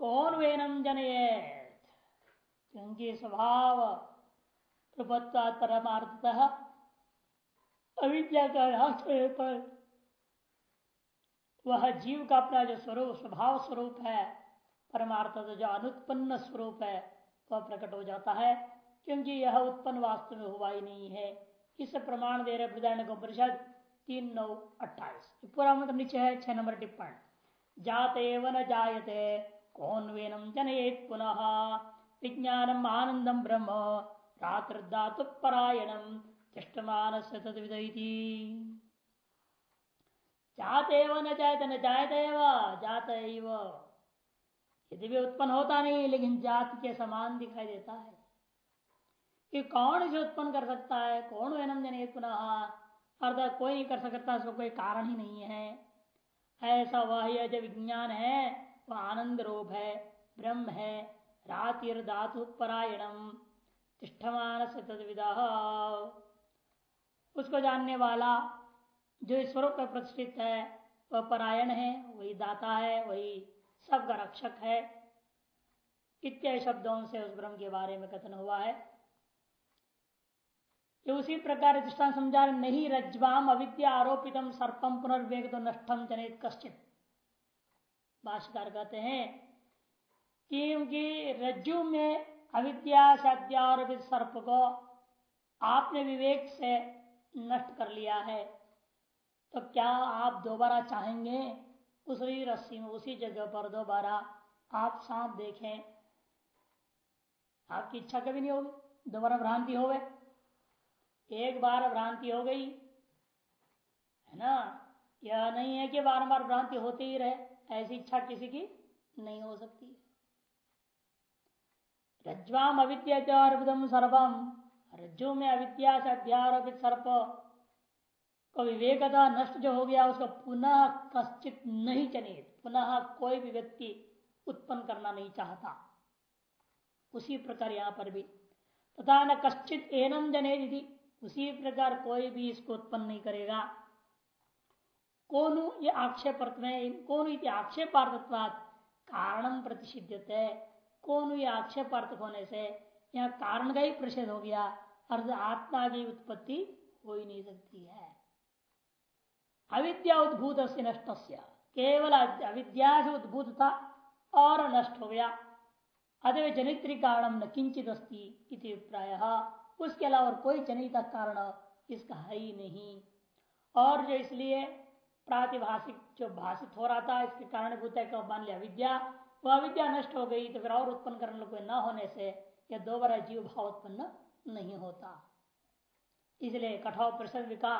कौन वेनम जनयेत। क्योंकि स्वभाव प्रभुत्वा परमार्थतः अविद्या का होने पर वह जीव का अपना जो स्वरूप स्वभाव स्वरूप है परमार्थ जो अनुत्पन्न स्वरूप है, वह तो प्रकट हो जाता है। क्योंकि यह उत्पन्न वास्तव में हुआ ही नहीं है। इस प्रमाण दे रहे बृदारण को परिषद तीन नौ अट्ठाईस। पूरा मतलब नीचे है, छह नंबर टिप्पण। जाते न जायते। कौन वेनम जनयेत पुनः। विज्ञानम आनंदम ब्रह्म। रात्र परायणम न जायते न जायते जात यदि भी उत्पन्न होता नहीं, लेकिन जात के समान दिखाई देता है। कि कौन इसे उत्पन्न कर सकता है? कौन वेनम जन पुनः? अर्थात कोई नहीं कर सकता उसको कोई कारण ही नहीं है। ऐसा वह जो विज्ञान है। वह आनंद रूप है, ब्रह्म है रातिर धातु परायणम तिष्ठमान से तदविदा। उसको जानने वाला जो स्वरूप में प्रतिष्ठित है, वह परायण है, वही दाता है, वही सबका रक्षक है। इत्यादि शब्दों से उस ब्रह्म के बारे में कथन हुआ है। कि उसी प्रकार दृष्टान समझा नहीं रज्वाम अविद्या आरोपितम सर्पम पुनर्वेग तो नष्टम जनित कश्चित। भाष्यकार कहते हैं, क्योंकि रज्जु में अविद्या से अध्यारोपित सर्प को आपने विवेक से नष्ट कर लिया है तो क्या आप दोबारा चाहेंगे उसी रस्सी में, उसी जगह पर दोबारा आप सांप देखें? आपकी इच्छा कभी नहीं होगी, दोबारा भ्रांति हो गए एक बार भ्रांति हो गई, है ना? यह नहीं है कि बार बार भ्रांति होती ही रहे। ऐसी इच्छा किसी की नहीं हो सकती। रज्वाम अविद्या सर्वम रज्जु में अविद्या से अध्यारोपित सर्प। को विवेकता नष्ट जो हो गया, उसको पुनः कश्चित नहीं चनित पुनः कोई भी व्यक्ति उत्पन्न करना नहीं चाहता। उसी प्रकार यहाँ पर भी। तथा न कश्चित एनम जने दीदी उसी प्रकार कोई भी इसको उत्पन्न नहीं करेगा। कौन ये आक्षेप में कौन आक्षेपार्थत्वाद कारणम प्रतिषिध्यते। कौन ये आक्षेपार्थ होने से यहाँ कारण का ही प्रषेध हो गया, अर्थ आत्मा की उत्पत्ति हो ही नहीं सकती है। अविद्या उद्भूत से नष्ट केवल अविद्या से उद्भूत था और नष्ट हो गया। अतव जनित्री कारण न किंचित अस्ती प्राय उसके अलावा कोई जनित कारण इसका है ही नहीं। और जो इसलिए प्रातिभाषिक जो भाषित हो रहा था, इसके कारण मान लिया, विद्या, वह अविद्या नष्ट हो गई तो फिर और उत्पन्न करने कोई न होने से यह दोबारा जीव भाव उत्पन्न नहीं होता। इसलिए कठोर प्रसन्न का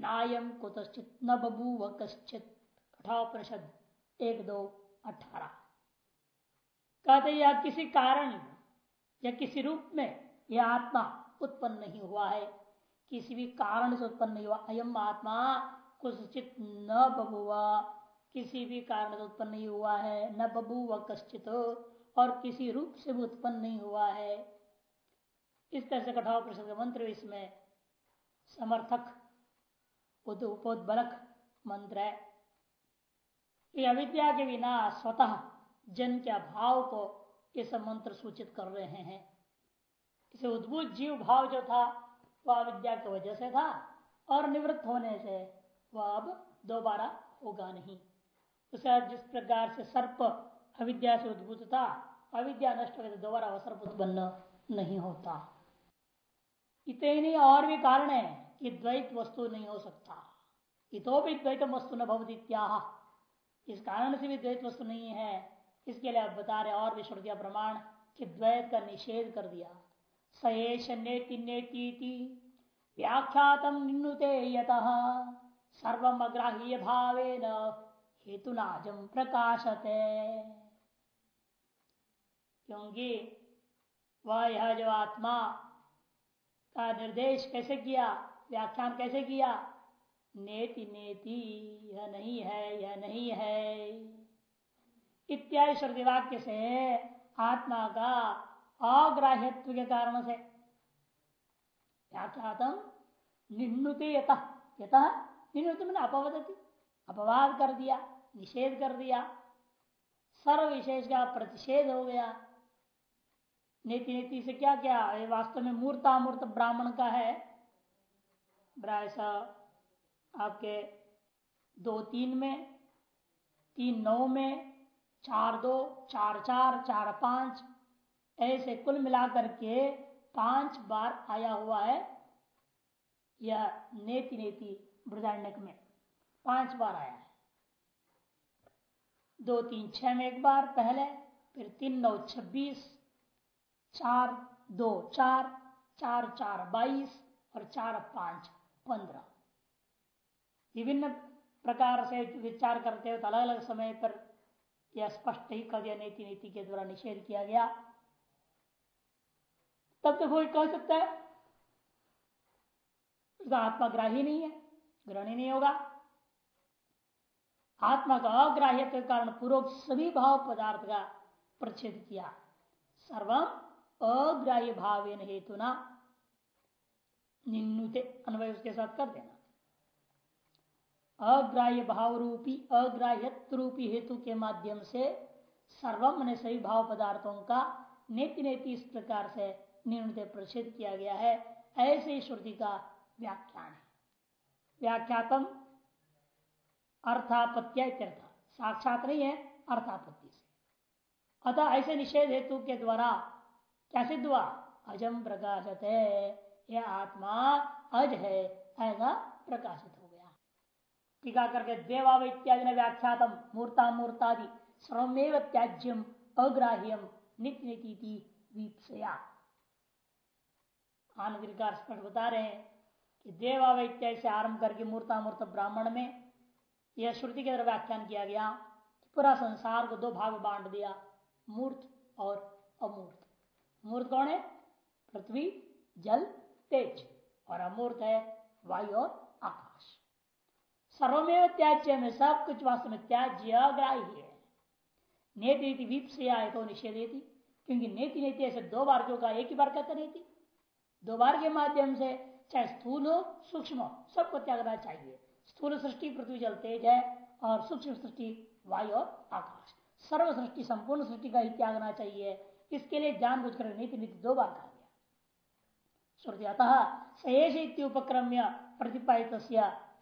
नायम कुतश्चित न बबू व कश्चित। कठा परिषद एक दो अठारह। कहते या किसी कारण या किसी रूप में यह आत्मा उत्पन्न नहीं हुआ है, किसी भी कारण से उत्पन्न नहीं हुआ। अयम आत्मा कुछ न बबुआ किसी भी कारण से उत्पन्न नहीं हुआ है, न बबू व कश्चित, और किसी रूप से भी उत्पन्न नहीं हुआ है। इस तरह से कठोर प्रसंग मंत्र इसमें। समर्थक उपोदबलक मंत्र है। अविद्या के बिना स्वतः जन के अभाव को इस मंत्र सूचित कर रहे हैं। इसे उद्भुत जीव भाव जो था, वह अविद्या की वजह से था और निवृत्त होने से वह अब दोबारा होगा नहीं। उसे जिस प्रकार से सर्प अविद्या से उद्भूत था, अविद्या नष्ट हो दोबारा वह सर्प उत्पन्न नहीं होता। इतने और भी कारण है कि द्वैत वस्तु नहीं हो सकता। इतो भी द्वैत वस्तु न भवती इस कारण से भी द्वैत वस्तु नहीं है। इसके लिए आप बता रहे और भी श्रुतिया प्रमाण कि द्वैत का निषेध कर दिया। सहेश नेति नेति व्याख्यातम निन्नुते यत। सर्वम अग्राह्य भावे न हेतु नाजम प्रकाशते। क्योंकि वह यह जो आत्मा का निर्देश कैसे किया, व्याख्यान कैसे किया? नेति नेति, यह नहीं है, यह नहीं है। इत्यादि श्रुति वाक्य से आत्मा का अग्राह्यत्व के कारण से व्याख्यातम निन्नुते यत यत निन्नुत मैंने अपवदती अपवाद कर दिया, निषेध कर दिया। सर्व विशेष का प्रतिषेध हो गया। नीति नीति से क्या क्या? वास्तव में मूर्तामूर्त ब्राह्मण का है। आपके दो तीन में, तीन नौ में, चार दो, चार चार चार पाँच, ऐसे कुल मिलाकर के पाँच बार आया हुआ है। यह नेति नेति बृदारण्यक में पाँच बार आया है। दो तीन छह में एक बार, पहले, फिर तीन नौ छब्बीस, चार दो चार चार चार बाईस और चार पाँच पंद्रह। विभिन्न प्रकार से विचार करते हुए अलग अलग समय पर यह स्पष्ट ही कर दिया नीति नीति के द्वारा निषेध किया गया। तब तो कोई कह सकता है, उसका आत्मा ग्राही नहीं है। ग्रहण ही नहीं होगा। आत्मा का अग्राह्य के कारण पूर्वक सभी भाव पदार्थ का प्रच्छेद किया। सर्वम अग्राह्य भाव हेतु ना निन्नुते अन्वय उसके साथ कर देना। अग्राह्य भाव रूपी अग्राह्य रूपी हेतु के माध्यम से सर्वम ने सभी भाव पदार्थों का नेति नेति इस प्रकार से निर्णय प्रच्छेद किया गया है। ऐसे ही श्रुति का व्याख्यान है। व्याख्यातम अर्थापत्या साक्षात नहीं है, अर्थापत्ति से। अतः ऐसे निषेध हेतु के द्वारा क्या सिद्ध हुआ? अजम प्रकाशत है यह आत्मा अज है, ऐसा प्रकाशित हो गया। टीका करके देवाव इत्यादि ने व्याख्यातम, मूर्ता मूर्तादि, सर्वमेव त्याज्यम, अग्राह्यम नित्य नीति वीपया आनंद स्पष्ट बता रहे हैं कि देवाव से आरंभ करके मूर्ता मूर्त ब्राह्मण में यह श्रुति के द्वारा व्याख्यान किया गया पूरा संसार को दो भाग बांट दिया, मूर्त और अमूर्त। मूर्त कौन है? पृथ्वी, जल, तेज। और अमूर्त है वायु और आकाश। सर्वमेव त्याज्य में सब कुछ वास्तव में त्याज्य अग्राही है। नेति नीति वीप से आए तो निषेध क्योंकि नेति नीति ऐसे दो बार जो का एक ही बार कहते नहीं थी। दो बार के माध्यम से चाहे स्थूल हो, सूक्ष्म हो, सबको त्यागना चाहिए। स्थूल सृष्टि पृथ्वी जल तेज है और सूक्ष्म सृष्टि वायु और आकाश। सर्व सृष्टि संपूर्ण सृष्टि का ही त्यागना चाहिए। इसके लिए जानबूझकर नीति नीति दो बार कहा गया। श्रुति, अतः सहेष उपक्रम्य प्रतिपादित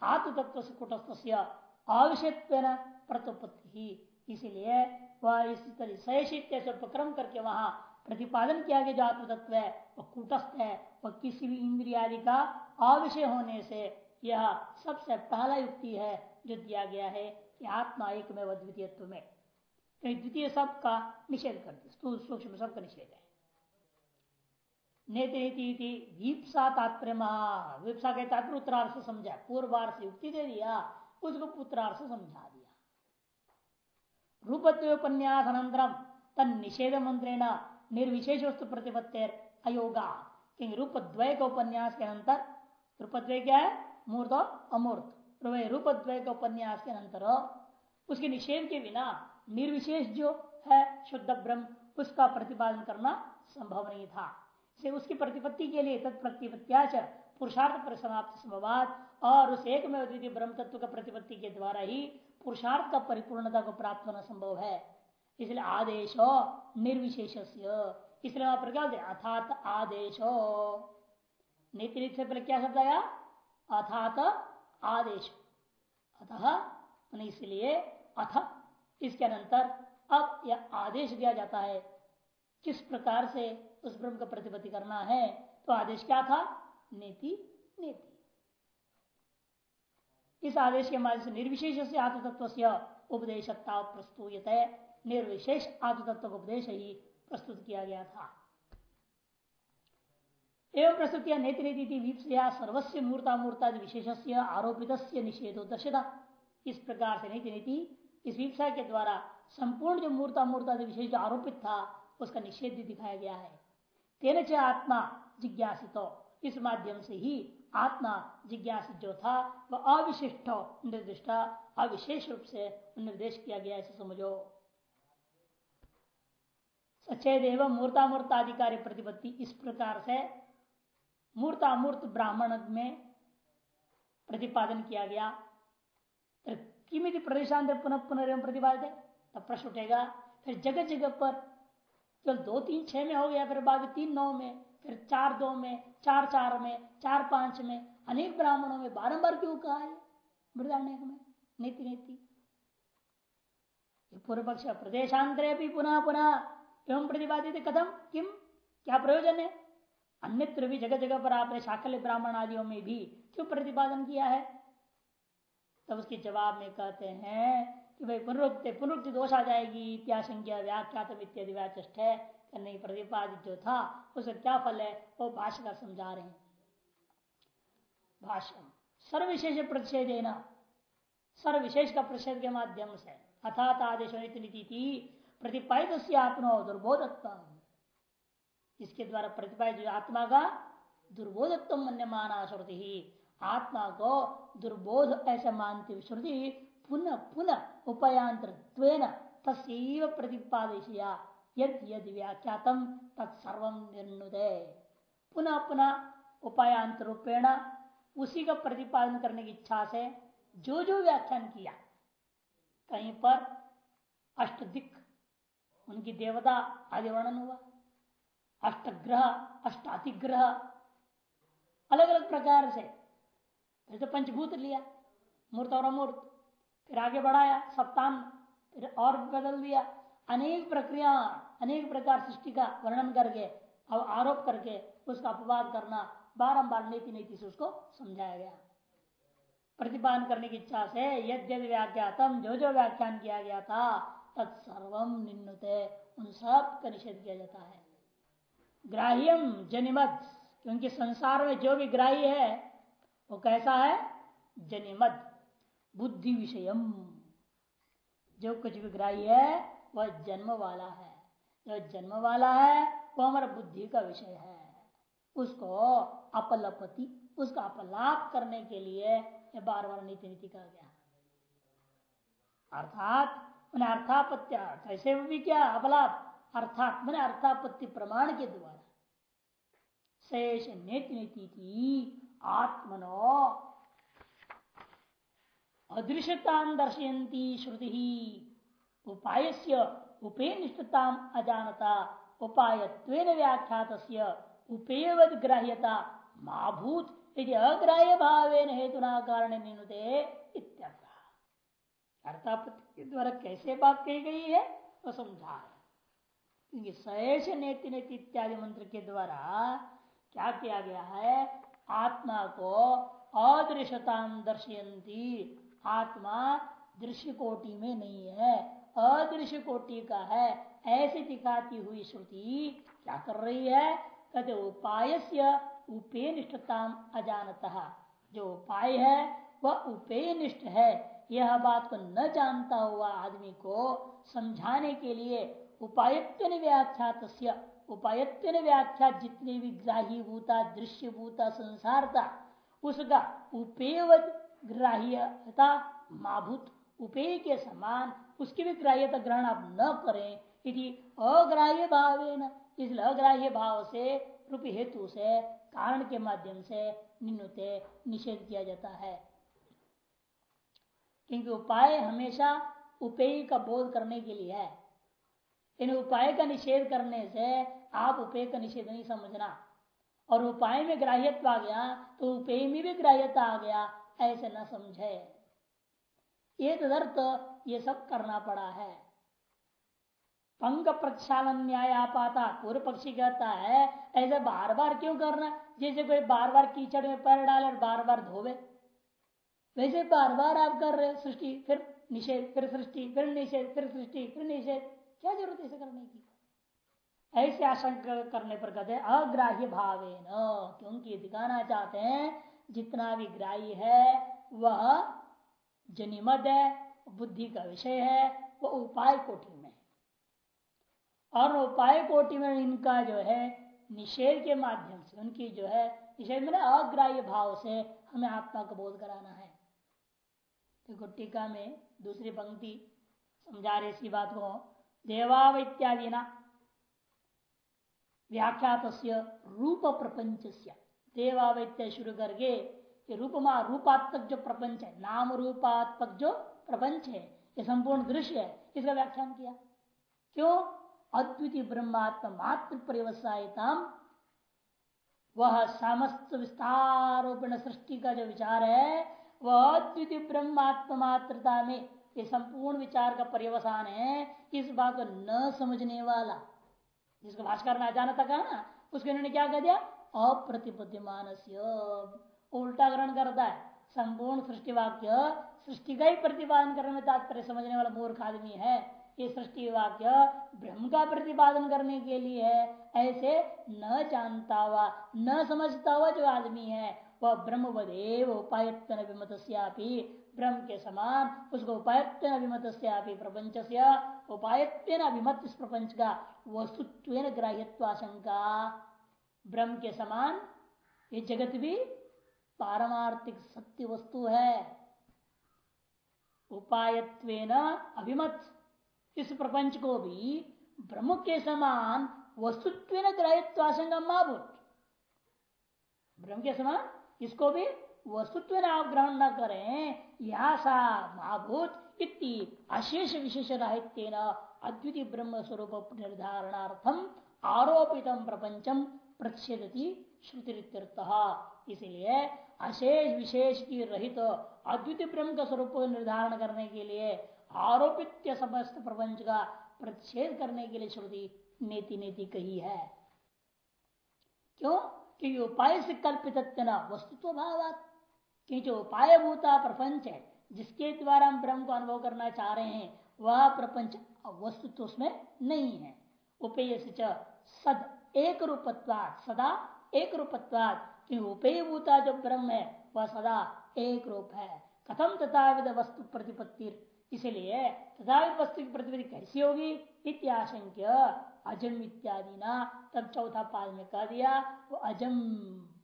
आत्मतत्व कुटस्थ आवश्यक प्रतुपत्ति। ही इसीलिए वह इस तरह सहेषित्य से उपक्रम करके वहाँ प्रतिपादन किया गया जो आत्म तत्व है, वह कूटस्थ है, वह किसी भी इंद्रियादि का अविषय होने से यह सबसे पहला युक्ति है जो दिया गया है कि आत्मा एक में। द्वितीय में द्वितीय सब का निषेध कर दिया सूक्ष्म सबका निषेध है। नेति वीपसा तात्पर्य वीपसा के तात्पर्य उत्तरार्थ समझा पूर्वार से युक्ति दे दिया, उसको से समझा दिया। रूपत्व उपन्यास अनंतरम तन निषेध मंत्रेण निर्विशेष वस्तु प्रतिपत्ति अयोगा रूप द्वय का उपन्यास के अंतर रूप द्वय क्या है? मूर्त और अमूर्त। रूप द्वय का उपन्यास के अंतर उसके निषेध के बिना निर्विशेष जो है, शुद्ध ब्रह्म, उसका प्रतिपादन करना संभव नहीं था। से उसकी प्रतिपत्ति के लिए तत्प्रतिपत्याच पुरुषार्थ पर समाप्त संभवाद और उस एक में ब्रह्म तत्व का प्रतिपत्ति के द्वारा ही पुरुषार्थ का परिपूर्णता को प्राप्त होना संभव है। इसलिए आदेश निर्विशेष इसलिए वहाँ पर क्या अर्थात आदेश। नीति नीति से पहले क्या शब्द आया? अर्थात आदेश। अतः इसलिए अथ, इसके अनंतर अब यह आदेश दिया जाता है। किस प्रकार से उस ब्रह्म का प्रतिपत्ति करना है? तो आदेश क्या था? नीति नीति। इस आदेश के माध्यम से निर्विशेष से आत्मतत्व से उपदेशता प्रस्तुत निर्विशेष आत्मतत्व उपदेश ही प्रस्तुत किया गया था। एवं प्रस्तुत किया नेत्र नीति सर्वस्व मूर्ता मूर्ता विशेष आरोपित निषेधो दर्शता। इस प्रकार से नीति नीति इस वीपसा के द्वारा संपूर्ण जो मूर्ता मूर्ता विशेष जो आरोपित था, उसका निषेध दिखाया गया है। तेन च आत्मा जिज्ञासित। इस माध्यम से ही आत्मा जिज्ञासित जो था, वह अविशिष्ट निर्दिष्ट, अविशेष रूप से निर्देश किया गया ऐसे समझो। सचेद एवं मूर्तामूर्ताधिकारी प्रतिपत्ति। इस प्रकार से मूर्तामूर्त ब्राह्मण में प्रतिपादन किया गया। किमित प्रदेशांतर पुनः पुनर्व प्रतिपादित है, तब प्रश्न उठेगा, फिर जगह जगह पर केवल दो तीन छह में हो गया, फिर बाद तीन नौ में, फिर चार दो में, चार चार में, चार पाँच में, अनेक ब्राह्मणों में बारंबार क्यों कहा है? मृदानेक में, नीति नीति। पूर्व पक्ष प्रदेशांतरे भी पुनः पुनः एवं प्रतिपादित कथम किम क्या प्रयोजन है? अन्यत्र भी जगह जगह पर आपने शाकल ब्राह्मण आदियों में भी क्यों प्रतिपादन किया है? तब उसके जवाब में कहते हैं कि भाई, पुनरुक्ति पुनरुक्ति दोष आ जाएगी इत्याशंख्या व्याख्यात इत्यादि व्याचष्ट है। नहीं, प्रतिपादित जो था, उसका क्या फल है? वो भाष्यकार समझा रहे हैं। भाष्य सर्वविशेष प्रतिषेध देना सर्वविशेष का प्रतिषेध के माध्यम से अर्थात आदेश प्रतिपादित आत्मा दुर्बोधत्व इसके द्वारा प्रतिपादित आत्मा का दुर्बोधत्व माना श्रुति ही आत्मा को दुर्बोध ऐसा मानती श्रुति, पुनः पुनः उपायांतर तस्व प्रतिपादिशया यद यद व्याख्यातम तत्सर्व निर्णुदय पुनः पुनः उपायांत रूपेण उसी का प्रतिपादन करने की इच्छा से जो जो व्याख्यान किया, कहीं पर अष्टदिक उनकी देवता आदि वर्णन हुआ। अष्टग्रह, अष्टातिग्रह अलग अलग प्रकार से। फिर तो पंचभूत लिया, मूर्त और अमूर्त। फिर आगे बढ़ाया, सप्तान, फिर और बदल दिया। अनेक प्रक्रिया, अनेक प्रकार सृष्टि का वर्णन करके, अब आरोप करके उसका अपवाद करना, बारंबार नीति नीति से उसको समझाया गया। प्रतिपादन करने की इच्छा से यद यद व्याख्यातम जो जो व्याख्यान किया गया था तत्सर्वम निन्नुते। उन सब का निषेध किया जाता है। ग्राह्यम जनिमत, क्योंकि संसार में जो भी ग्राह्य है, वो कैसा है? जनिमत। बुद्धि विषयम। जो कुछ भी ग्राह्य है, वह जन्म वाला है। जो जन्म वाला है, वो हमारा बुद्धि का विषय है। उसको अपलपति, उसका अपलाप करने के लिए बार बार नीति नीति कहा गया। अर्थात मैंने अर्थापत्य, कैसे भी क्या अपलाप, अर्थात मैंने अर्थापत्ति प्रमाण के द्वारा। शेष नीति नीति आत्मनो अदृश्यता दर्शयती श्रुति। उपाय से उपेनिष्ठता अजानता उपायत्व व्याख्यात उपेयवद ग्राह्यता, माभूत यदि अग्राह्य भाव हेतुना कारण निनुते अर्थापत्ति के द्वारा कैसे बात कही गई है? वो समझा है। क्योंकि सहेश नेति नेति इत्यादि मंत्र के द्वारा क्या किया गया है? आत्मा को अदृश्यता दर्शयंती आत्मा दृश्य कोटि में नहीं है। अदृश्य कोटि का है। ऐसी दिखाती हुई श्रुति क्या कर रही है? कहते उपाय से उपेनिष्ठता अजानता। जो उपाय है, वह उपेनिष्ठ है। यह बात को न जानता हुआ आदमी को समझाने के लिए उपायत्व व्याख्यात उपायत्व व्याख्या जितने भी ग्राही भूता दृश्य भूता संसार था उसका उपेयवत ग्राह्यता, माभूत उपेय के समान, उसकी भी ग्राह्यता ग्रहण आप न करें यदि अग्राह्य भाव इसलिए अग्राह्य भाव से, रूप हेतु से, कारण के माध्यम से निन्नते निषेध किया जाता है। क्योंकि उपाय हमेशा उपेय का बोध करने के लिए है। इन उपाय का निषेध करने से आप उपेय का निषेध नहीं समझना। और उपाय में ग्राह्यत्व आ गया तो उपेय में भी ग्राह्यता आ गया, ऐसे न समझे। ये तदर्थ ये सब करना पड़ा है। पंग प्रक्षालन न्याय आपाता पूर्व पक्षी कहता है, ऐसे बार बार क्यों करना? जैसे कोई बार बार कीचड़ में पैर डाले और बार बार धोवे। वैसे बार बार आप कर रहे सृष्टि, फिर निषेध, फिर सृष्टि, फिर निषेध, फिर सृष्टि, फिर निषेध। क्या ज़रूरत है इसे करने की? ऐसे आशंका करने पर कहते हैं, अग्राह्य भावे क्योंकि दिखाना चाहते हैं, जितना भी ग्राह्य है, वह जनिमद है, बुद्धि का विषय है, वह उपाय कोटि में और उपाय कोटि में इनका जो है, निषेध के माध्यम से, उनकी जो है, निषेध में अग्राह्य भाव से हमें आत्मा का बोध कराना है। तो टीका में दूसरी पंक्ति समझा रहे इसी बात को। देवाव इत्यादि ना व्याख्यात रूप प्रपंच देवावैत्य शुरू करके रूपमा रूपात्मक जो प्रपंच है, नाम रूपात्मक जो प्रपंच है, ये संपूर्ण दृश्य है, इसका व्याख्यान किया। क्यों? अद्वितीय ब्रह्मात्म मात्र परिवसायता वह समस्त विस्तारोपण सृष्टि का जो विचार है वह अद्वितीय में ये संपूर्ण विचार का पर्यवसान है, इस बात को न समझने वाला। जिसको भाषकर में अचानक कहा ना, उसके उन्होंने क्या कह दिया? अप्रतिपद्यमान उल्टा ग्रहण करता है। संपूर्ण सृष्टि वाक्य सृष्टि का ही प्रतिपादन करने में तात्पर्य समझने वाला मूर्ख आदमी है। ये सृष्टि वाक्य ब्रह्म का प्रतिपादन करने के लिए है। ऐसे न जानता हुआ न समझता हुआ जो आदमी है, वह ब्रह्म वदेव उपायत्न विमत ब्रह्म के समान उसको उपायत्न अभिमत प्रपंच से उपायत्न अभिमत इस प्रपंच का वस्तुत्व ग्राह्यत्वाशंका ब्रह्म के समान ये जगत भी पारमार्थिक सत्य वस्तु है। उपायत्व अभिमत इस प्रपंच को भी ब्रह्म के समान वस्तुत्व ग्राह्यत्वाशंका महाभूत ब्रह्म के समान इसको भी वस्तुत्व ग्रहण न करें या सा महाभूत इति अशेष विशेष राहित्य अद्वितीय ब्रह्म स्वरूप निर्धारणार्थम आरोपित प्रपंचम प्रतिषेधती श्रुति इसलिए अशेष विशेष की रहित अद्वितीय ब्रह्म का स्वरूप निर्धारण करने के लिए आरोपित समस्त प्रपंच का प्रतिषेध करने के लिए श्रुति नीति नीति कही है। क्यों? क्योंकि उपाय से कल्पित वस्तुत्व भाव कि जो उपाय भूता प्रपंच है, जिसके द्वारा हम ब्रह्म को अनुभव करना चाह रहे हैं, वह प्रपंच वस्तु तो उसमें नहीं है। उपेय सद एक रूपत्वाद सदा एक रूपत्वाद कि उपेय भूता जो ब्रह्म है, वह सदा एक रूप है। कथम तथाविध वस्तु प्रतिपत्ति इसलिए तथाविध वस्तु की प्रतिपत्ति कैसी होगी? इत्याशंक्य। अजम इत्यादि ना तब चौथा पाद में कह दिया, वो अजम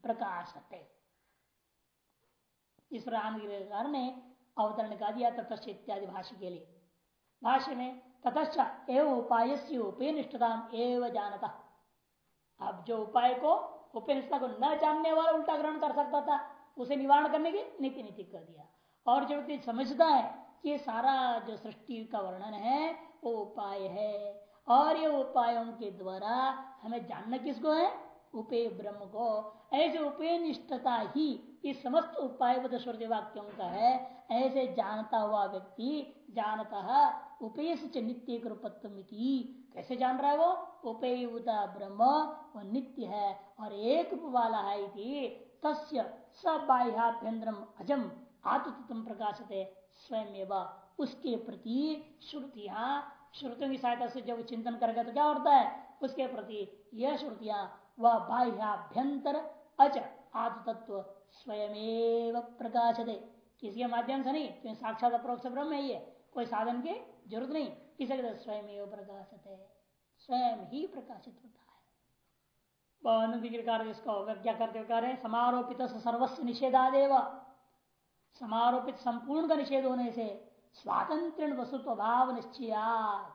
प्रकाश है इस प्रकार ने अवतरण का दिया तथस्थ इत्यादि भाष्य के लिए। भाष्य में, ततश्च एवं उपाय से उपनिष्ठता एवं जानता। अब जो उपाय को, उपनिष्ठता को न जानने वाला उल्टा ग्रहण कर सकता था, उसे निवारण करने की नीति नीति कर दिया। और जो व्यक्ति समझता है ये सारा जो सृष्टि का वर्णन है, वो उपाय है। और ये उपायों के द्वारा हमें जानना किसको है? उपे ब्रह्म को। ऐसे उपे निष्ठता ही इस समस्त उपाय वाक्यों का है। ऐसे जानता हुआ व्यक्ति जानता उपेय से नित्य रूपत्वमिति कैसे जान रहा है वो? उपेयुता ब्रह्म, वो नित्य है और एक वाला है तस्य सबाह्याभ्यंतरम अजम प्रकाशते। स्वयं उसके प्रति श्रुतियाँ, श्रुतियों की सहायता से जब चिंतन करेगा तो क्या होता है? उसके प्रति यह श्रुतियाँ, वह बाह्याभ्यंतर अच आत्म तत्व स्वयं प्रकाश दे किसी के माध्यम से नहीं, क्योंकि साक्षात अप्रोक्ष ब्रह्म है ये, कोई साधन की ज़रूरत नहीं। इसे स्वयं प्रकाशित। है स्वयं ही प्रकाशित होता है। इसका क्या करते कह रहे समारोपित सर्वस्व निषेधा निषेधादेव। समारोपित संपूर्ण का निषेध होने से स्वातंत्र वस्तुत्व भाव निश्चयात।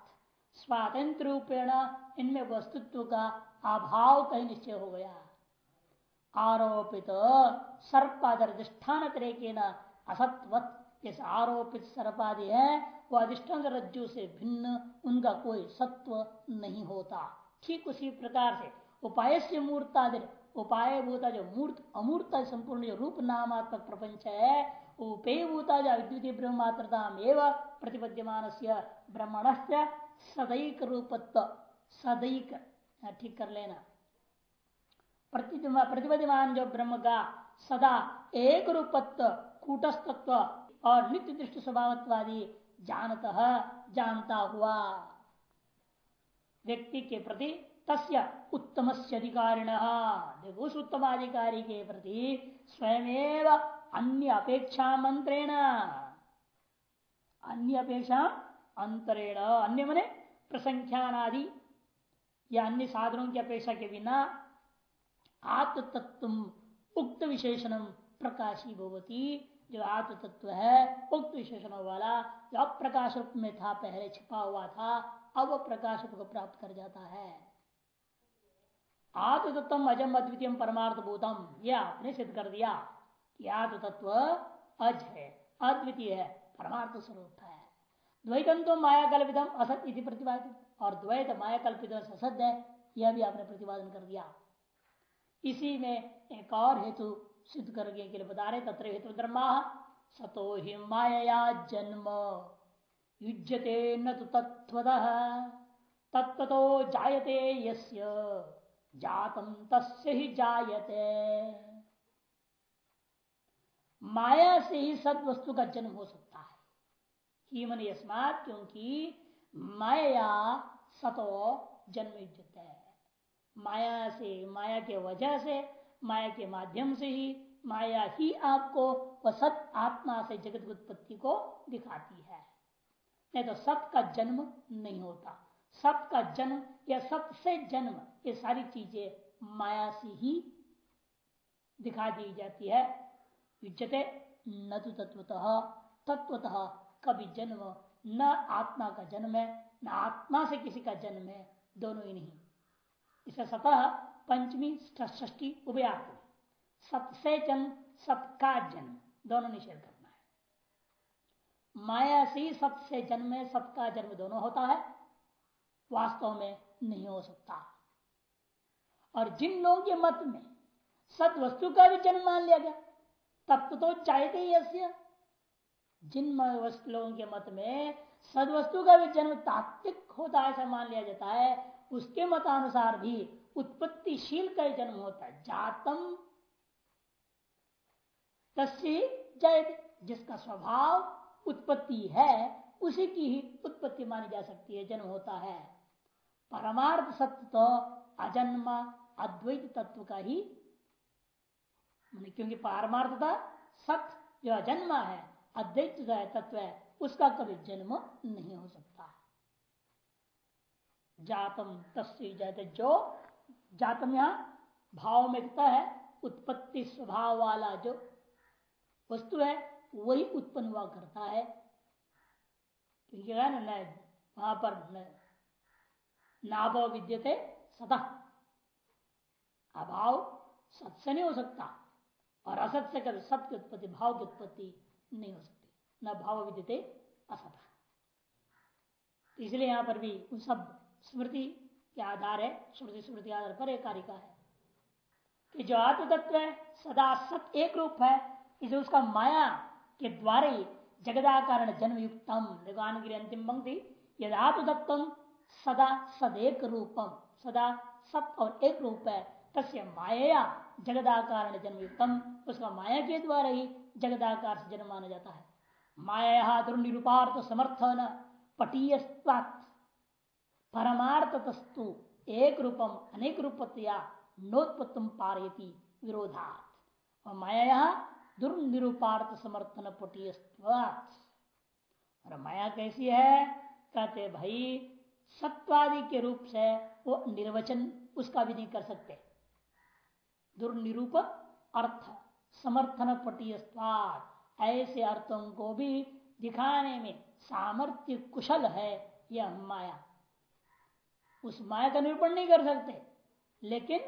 स्वातंत्र रूपेण इनमें वस्तुत्व का अभाव कहीं निश्चय हो गया। आरोपित सर्पाधिष्ठान तरीके न असत्वत जैसे आरोपित सर्पादि है, वो अधिष्ठान रज्जु से भिन्न, उनका कोई सत्व नहीं होता। ठीक उसी प्रकार से उपाय से मूर्तादि उपाय भूता जो मूर्त, अमूर्त संपूर्ण जो रूप नामात्मक प्रपंच है उपेय भूता ब्रह्मात्रता प्रतिपद्यमान से ब्रह्मण सदैक। रूपत्व सदैक ठीक कर लेना। प्रतिपदिमान जो ब्रह्म का सदा एक रूपत्व कूटस्तत्व और नित्य दृष्टि स्वभावत्वादी जानत, जानता हुआ व्यक्ति के प्रति तस्य उत्तम अधिकारिण। उस उत्तम अधिकारी के प्रति स्वयं अन्य अपेक्षा मंत्रेण अन्य अपेक्षा अंतरेण अन्य मने प्रसंख्यानादि या अन्य साधनों की अपेक्षा के बिना आत्म तत्व उक्त विशेषण प्रकाशी भवती जो आत्म तत्व है उक्त विशेषणों वाला जो अप्रकाश रूप में था, पहले छिपा हुआ था, अब प्रकाश रूप को प्राप्त कर जाता है। आत्म तत्व अजम अद्वितीय परमार्थ भूतम यह आपने सिद्ध कर दिया। कि आत्म तत्व अज है। अद्वितीय है। परमार्थ स्वरूप है। द्वैतम तो माया कल्पितम असत इति प्रतिपादित। और द्वैत माया कल्पित असत है, यह भी आपने प्रतिपादन कर दिया। इसी में एक और हेतु सिद्ध करने के लिए बता रहे तत्र हेतु धर्मा सतो ही माया जन्म। युजते न तो तत्व तत्व तो जायते यस्य। जातम तस्य ही जायते। माया से ही सत वस्तु का जन्म हो सकता है। ही मन यस्मात क्योंकि माया सतो जन्म है माया से, माया के वजह से, माया के माध्यम से ही, माया ही आपको वह सत आत्मा से जगत उत्पत्ति को दिखाती है। नहीं तो सत का जन्म नहीं होता। सत का जन्म या सत से जन्म ये सारी चीज़ें माया से ही दिखा दी जाती है। युजते न तो तत्वतः तत्वतः कभी जन्म, न आत्मा का जन्म है, न आत्मा से किसी का जन्म है, दोनों ही नहीं। इसे सतह पंचमी, ष्ठी उभयार्थ सत से जन्म सत का जन्म, दोनों निषेध करना है। माया से सत से जन्म है, सत का जन्म दोनों होता है, वास्तव में नहीं हो सकता। और जिन लोगों के मत में सत वस्तु का भी जन्म मान लिया गया तत्व तो चाहते ही ऐसे जिन लोगों के मत में सदवस्तु का भी जन्म तात्विक होता है ऐसा मान लिया जाता है, उसके मतानुसार भी उत्पत्तिशील का जन्म होता है। जातम तस्य जयत, जिसका स्वभाव उत्पत्ति है, उसी की ही उत्पत्ति मानी जा सकती है, जन्म होता है। परमार्थ सत्य तो अजन्म, अद्वैत तत्व का ही क्योंकि पारमार्थता सत्य जो अजन्मा है, अद्वैत जो है, तत्व है, उसका कभी जन्म नहीं हो सकता। जातम तस्वीर जाते जो जातम यहाँ भाव में है, उत्पत्ति स्वभाव वाला जो वस्तु है, वही उत्पन्न हुआ करता है। क्योंकि है ना वहाँ पर नाभव विद्यते सदा अभाव सत्य नहीं हो सकता। और असत से कभी सत्य उत्पत्ति, भाव की उत्पत्ति नहीं हो सकती। न भाव विद्यते असत। इसलिए यहाँ पर भी उन सब स्मृति के आधार है श्रुति स्मृति आधार पर एक कारिका है। कि जो आत्म तत्व है, सदा सत एक रूप है, इसे उसका माया के द्वारा ही जगदाकार जन्म युक्तम अंतिम पंक्ति यदात्म सदा सदेक रूपम, सदा सत और एक रूप है, तस्य माया जगदाकार जन्म युक्तम उसका माया के द्वारा ही जगदाकार से जन्म माना जाता है। माया दुर्निरूपार्थ समर्थन पटीय परमार्थ तस्तु एक रूपम अनेक रूपत्या नोत्पत्तम पारयती विरोधात। माया दुर्निरूपार्थ समर्थन पटी और माया कैसी है? कहते भाई, सत्वादि के रूप से वो निर्वचन उसका भी नहीं कर सकते। दुर्निरूप अर्थ समर्थन पटी ऐसे अर्थों को भी दिखाने में सामर्थ्य कुशल है यह माया। उस माया का निरूपण नहीं कर सकते, लेकिन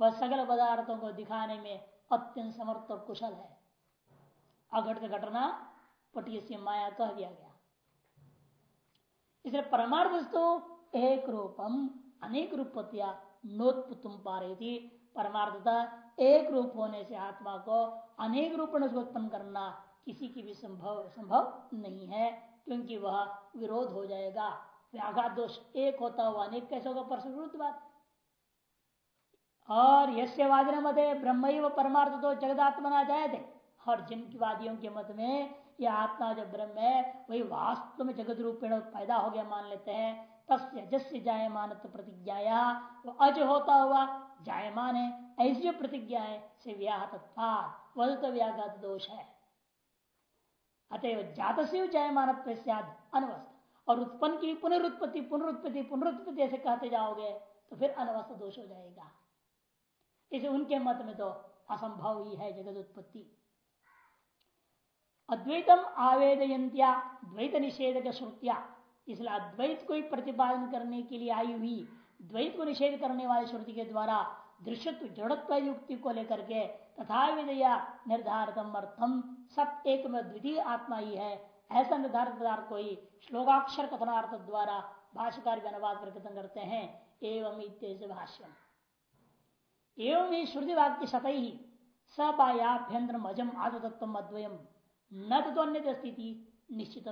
वह सगल पदार्थों को दिखाने में अत्यंत समर्थ और कुशल है। अघट घटना पटी से माया कह दिया गया। इसलिए परमार्थ वस्तु एक रूपम, अनेक रूपतिया नोत्पुतुम पारे परमार्थता एक रूप होने से आत्मा को अनेक रूप में उत्पन्न करना किसी की भी संभव संभव नहीं है, क्योंकि वह विरोध हो जाएगा। व्याघात दोष एक होता हुआ अनेक कैसे होगा परसों विरुद्ध बात। और यसे वादी मते ब्रह्म परमार्थ तो जगदात्मना थे और जिनकी वादियों के मत में यह आत्मा जो ब्रह्म है, वही वास्तव में जगत रूप पैदा हो गया मान लेते हैं। तस्य जस्य जायमान प्रतिज्ञाया वो अज होता हुआ जायमान है, ऐसी जो प्रतिज्ञा है, से व्याहत वह तो व्याघात दोष है। अतएव जात से जायमान अनवस्थ। और उत्पन्न की पुनरुत्पत्ति पुनरुत्पत्ति पुनरुत्पत्ति ऐसे कहते जाओगे तो फिर अनवस्थ दोष हो जाएगा। इसे उनके मत में तो असंभव ही है जगत उत्पत्ति। अद्वैतम आवेदयंत्या द्वैत निषेध श्रुतिया, इसलिए अद्वैत को प्रतिपादन करने के लिए आई हुई द्वैत को निषेध करने वाले श्रुति के द्वारा दृश्यत्व जड़त्व युक्ति को लेकर के तथा विदया निर्धारित अर्थम। सब एक में द्वितीय आत्मा ही है। ऐसा निर्धारित पदार्थ को ही श्लोकाक्षर कथनार्थ द्वारा भाष्यकार अनुवाद पर कथन करते हैं। एवं भाष्यम। एवं ही श्रुति वाक्य शत ही सबायाभ्यंतर अजम आत्मतत्व अद्वयम। न तो अन्य स्थिति निश्चित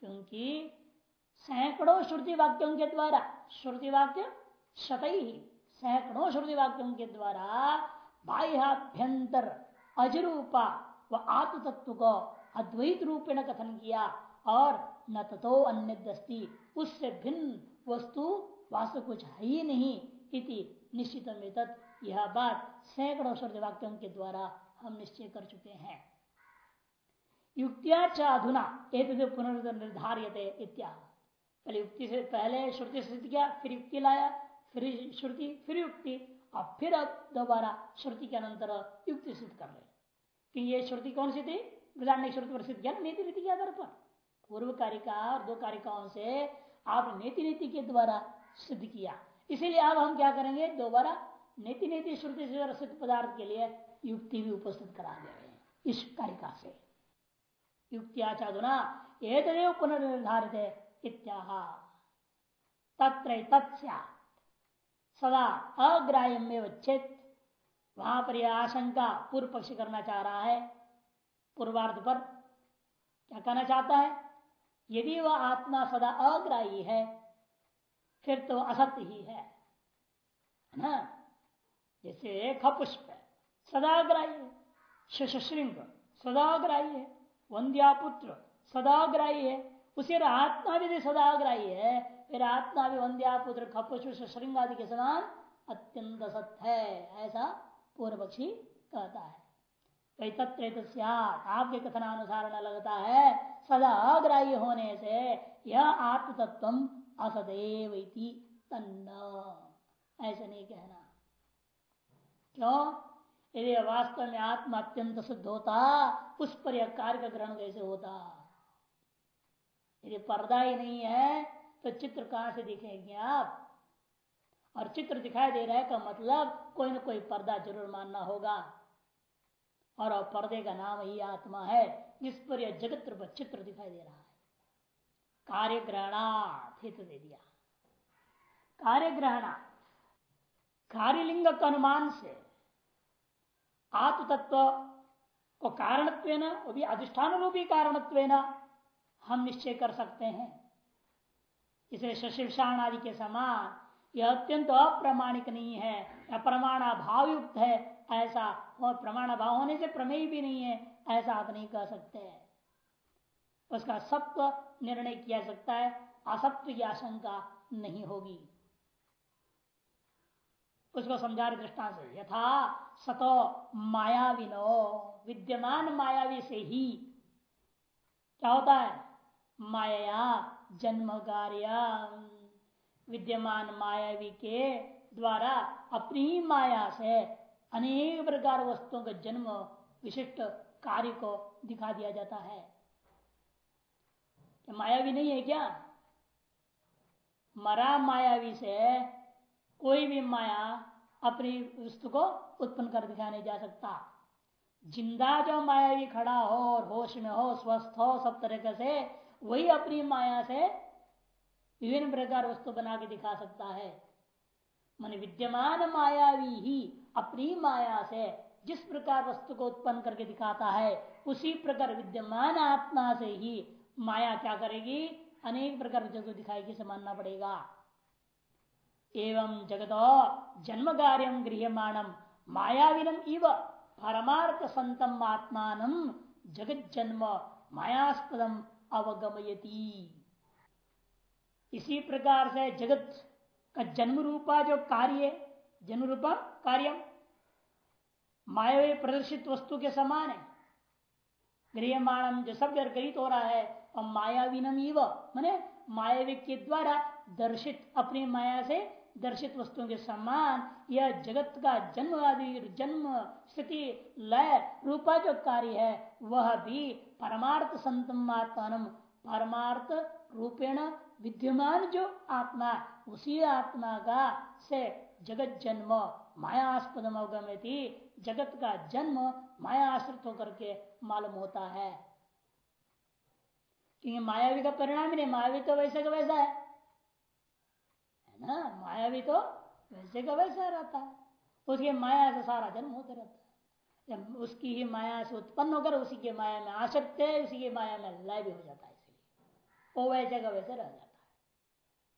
क्योंकि सैकड़ों श्रुति वाक्यों के द्वारा, श्रुति वाक्य शत ही सैकड़ों श्रुति वाक्यों के द्वारा बाह्याभ्यंतर अजरूपा व आत्म तत्व को अद्वैत रूपेण कथन किया और न तथो अन्य उससे भिन्न वस्तु वास्तव कुछ है ही नहीं इति निश्चित यह बात सैकड़ों श्रुति वाक्यों के द्वारा हम निश्चय कर चुके हैं। युक्तिया च अधुना एक पुनर्निर्धारित इत्या पहले युक्ति से पहले श्रुति से किया, फिर युक्ति लाया, फिर श्रुति, फिर युक्ति। और फिर अब दोबारा श्रुति के अनंतर युक्ति सिद्ध कर रहे कि ये श्रुति कौन सी थी? विधान श्रुति पर सिद्ध किया नीति नीति के आधार पर। पूर्व कारिका और दो कारिकाओं से आप नीति नीति के द्वारा सिद्ध किया। इसीलिए अब हम क्या करेंगे? दोबारा नीति नीति श्रुति से सिद्ध पदार्थ के लिए युक्ति भी उपस्थित करा दे रहे हैं इस कारिका से। युक्तियाचाधुना एक पुनर्निर्धारित। है तत्र सदा अग्राह्य में चेत वहाँ पर यह आशंका पूर्व पक्ष करना चाह रहा है, पूर्वार्ध पर। क्या कहना चाहता है? यदि वह आत्मा सदा अग्राही है, फिर तो असत्य ही है ना? जैसे खपुष्प सदाग्राही है। शशृंग सदाग्राही है। वंद्यापुत्र सदाग्राही है। उसी आत्मा भी सदाग्राही है। फिर आत्मा भी वंद्यापुत्र खपुष्प श्रृंग आदि के समान अत्यंत सत्य है, ऐसा पूर्व पक्षी कहता है। वही तत्र आपके कथनानुसार न लगता है सदा अग्राह्य होने से यह आत्म तत्व असदैव ऐसे नहीं कहना। क्यों? यदि वास्तव में आत्मा अत्यंत शुद्ध होता, उस पर यह कार्य का ग्रहण कैसे होता? यदि पर्दा ही नहीं है तो चित्र कहाँ से दिखेंगे आप? और चित्र दिखाई दे रहा है का मतलब कोई ना कोई पर्दा ज़रूर मानना होगा। और पर्दे का नाम ही आत्मा है, जिस पर यह जगत चित्र दिखाई दे रहा है। कार्य ग्रहणार्थ हेतु दे दिया। कार्य ग्रहणा कार्यलिंग के अनुमान से आत्म तत्व को कारणत्व भी अधिष्ठान रूपी कारणत्व हम निश्चय कर सकते हैं। इसे शशिवशाण आदि के समान, यह अत्यंत अप्रमाणिक नहीं है या प्रमाणा भाव युक्त है, ऐसा और प्रमाण भाव होने से प्रमेय भी नहीं है, ऐसा आप नहीं कह सकते। उसका सत्व निर्णय किया सकता है, असत्व की आशंका नहीं होगी। उसको समझा रहे दृष्टान से, यथा सतो मायाविनो, विद्यमान मायावी से ही क्या होता है? माया जन्म कार्य विद्यमान मायावी के द्वारा अपनी ही माया से अनेक प्रकार वस्तुओं का जन्म विशिष्ट कार्य को दिखा दिया जाता है। मायावी नहीं है क्या? मरा मायावी से कोई भी माया अपनी वस्तु को उत्पन्न कर दिखाया नहीं जा सकता। ज़िंदा जो मायावी खड़ा हो और होश में हो, स्वस्थ हो, सब तरीके से वही अपनी माया से विभिन्न प्रकार वस्तु बना के दिखा सकता है। मान विद्यमान मायावी ही अपनी माया से जिस प्रकार वस्तु को उत्पन्न करके दिखाता है, उसी प्रकार विद्यमान आत्मा से ही माया क्या करेगी? अनेक प्रकार की जगह दिखाएगी से मानना पड़ेगा। एवं जगत जन्म कार्यम गृहमाणम मायाविनम इव परमार्थ संतम आत्मान जगत जन्म मायास्पदम अवगमयती। इसी प्रकार से जगत का जन्म रूपा जो कार्य जन्म रूपा कार्य मायावी प्रदर्शित वस्तु के समान है। गृहमाणम जो सब गृहित हो रहा है और मायावीनम मैने मायावी के द्वारा दर्शित अपनी माया से दर्शित वस्तुओं के समान यह जगत का जन्म आदि जन्म स्थिति, लय, रूपा जो कार्य है, वह भी परमार्थ संतमात्मान परमार्थ रूपेण विद्यमान जो आत्मा उसी आत्मा का से जगत जन्म मायास्पद अवगमती जगत का जन्म माया आश्रित होकर के मालूम होता है। क्योंकि मायावी का परिणाम ही नहीं, मायावी तो वैसे का वैसा है। ना? माया भी तो वैसे का वैसा रहता है। उसके माया से सारा जन्म होता रहता है। उसकी ही माया से उत्पन्न होकर उसी के माया में आसक्त है, उसी के माया में लय भी हो जाता है इसलिए। वो वैसे का वैसे रह जाता है।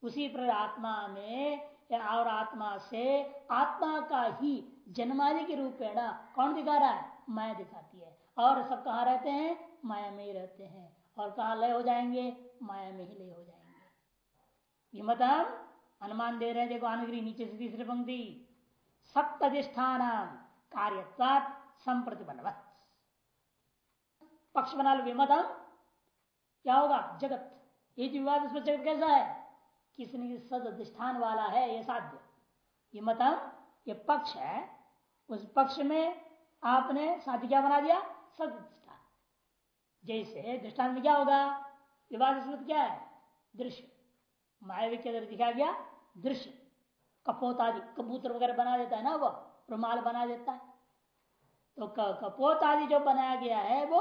उसी पर आत्मा में और आत्मा से आत्मा का ही जन्मादि के रूप रूपेण कौन दिखा रहा है? माया दिखाती है। और सब कहा रहते हैं? माया में ही रहते हैं। और कहा लय हो जाएँगे? माया में ही लय हो जाएँगे। ये मतलब अनुमान दे रहे देखो अनुग्री नीचे से तीसरे पंक्ति सप्तधिष्ठान कार्य संप्रतिबलवत पक्ष बना लो विमतम क्या होगा? जगत। ये विवाद इसमें जगत कैसा है? किसने सद अधिष्ठान वाला है, ये साध्य। ये मतम ये पक्ष है, उस पक्ष में आपने साध्य क्या बना दिया? सद अधिष्ठान जैसे दृष्टान में क्या होगा? विवाद क्या है? दृश्य। मायावी के अंदर दिखाया गया दृश्य। कपोत आदि कबूतर वगैरह बना देता है ना वो, रुमाल बना देता है। तो कपोत आदि जो बनाया गया है वो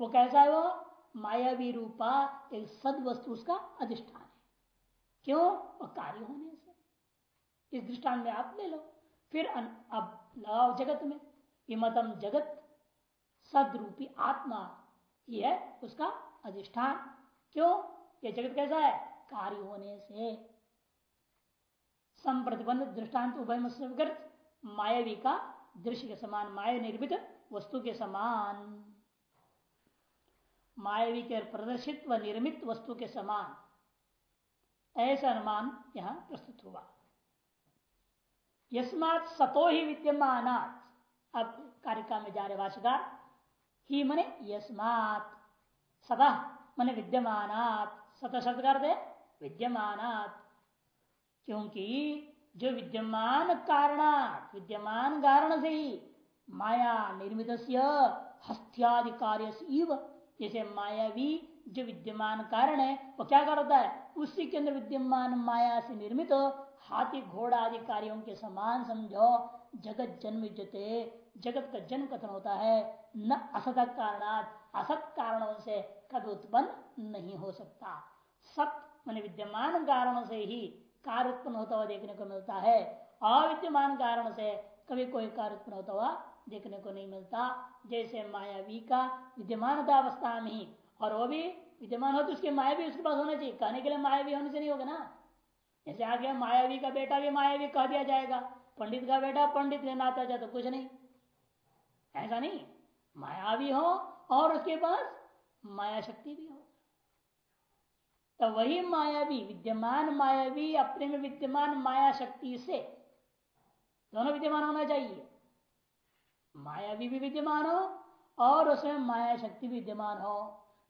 वो कैसा है वो? मायावी रूपा एक सद वस्तु उसका अधिष्ठान है। क्यों? वो कार्य होने से। इस दृष्टान में आप ले लो। फिर अब लगाओ जगत में। इमतम जगत, सदरूपी आत्मा ही है उसका अधिष्ठान। क्यों? ये जगत कैसा है? कार्य होने से। संप्रतिबंध दृष्टांत उभय मायावी का दृश्य के समान, माया निर्मित वस्तु के समान। मायावी के प्रदर्शित व निर्मित वस्तु के समान। ऐसा अनुमान यहाँ प्रस्तुत हुआ। यस्मात सतो ही विद्यमान अब कारिका में जा रहे भाषाकार ही मने यस्मात। सदा मने विद्यमान सत शब्द कर दे विद्यमान क्योंकि जो विद्यमान कारण विद्यमान कारण से ही माया निर्मित हस्त्यादि कार्य जैसे मायावी जो विद्यमान कारण है, वो क्या करता है? उसी के अंदर विद्यमान माया से निर्मित हाथी घोड़ा आदि कार्यों के समान समझो, जगत जन्म जते, जगत का जन्म कथन होता है, न असत कारण असत कारणों से कभी उत्पन्न नहीं हो सकता। सत, मान विद्यमान कारणों से ही कार्य उत्पन्न होता हुआ देखने को मिलता है। अविद्यमान कारण से कभी कोई कार्य उत्पन्न होता हुआ देखने को नहीं मिलता। जैसे मायावी का विद्यमान अवस्था में ही, और वो भी विद्यमान हो तो उसके माया भी उसके पास होना चाहिए। कहने के लिए मायावी होने से नहीं होगा ना। जैसे आ गया, मायावी का बेटा भी मायावी कह दिया जाएगा। पंडित का बेटा पंडित ने नाता जाए तो कुछ नहीं। ऐसा नहीं। मायावी हो और उसके पास माया शक्ति भी हो। तो वही मायावी विद्यमान मायावी अपने में विद्यमान माया शक्ति से दोनों विद्यमान होना चाहिए। मायावी भी विद्यमान हो और उसमें माया शक्ति भी विद्यमान हो।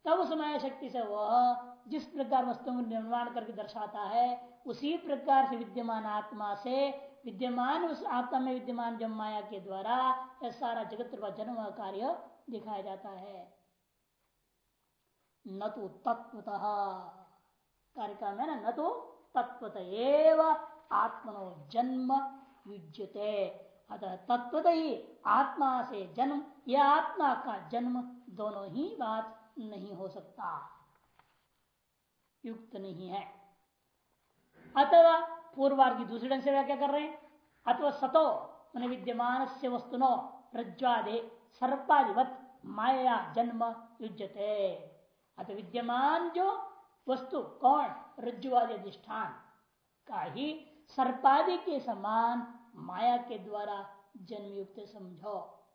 तब उस माया शक्ति से वह जिस प्रकार वस्तुओं को निर्माण करके दर्शाता है, उसी प्रकार से विद्यमान आत्मा से विद्यमान उस आत्मा में विद्यमान जब माया के द्वारा यह सारा जगत व जन्म कार्य दिखाया जाता है। न तो तत्वतः कार्यक्रम है ना न तो तत्वत आत्मनो जन्म युजते अतः तत्वत ही आत्मा से जन्म, या आत्मा का जन्म दोनों ही बात नहीं हो सकता। युक्त नहीं है। अथवा पूर्वार की दूसरे ढंग से व्याख्या कर रहे हैं। अथवा सतो मन विद्यमान से वस्तुनो रज्वादे सर्पाधिवत माया जन्म युजते अतः विद्यमान जो वस्तु कौन? रज्जुवादी अधिष्ठान। का ही सर्पादि के समान माया के द्वारा जन्म युक्त समझो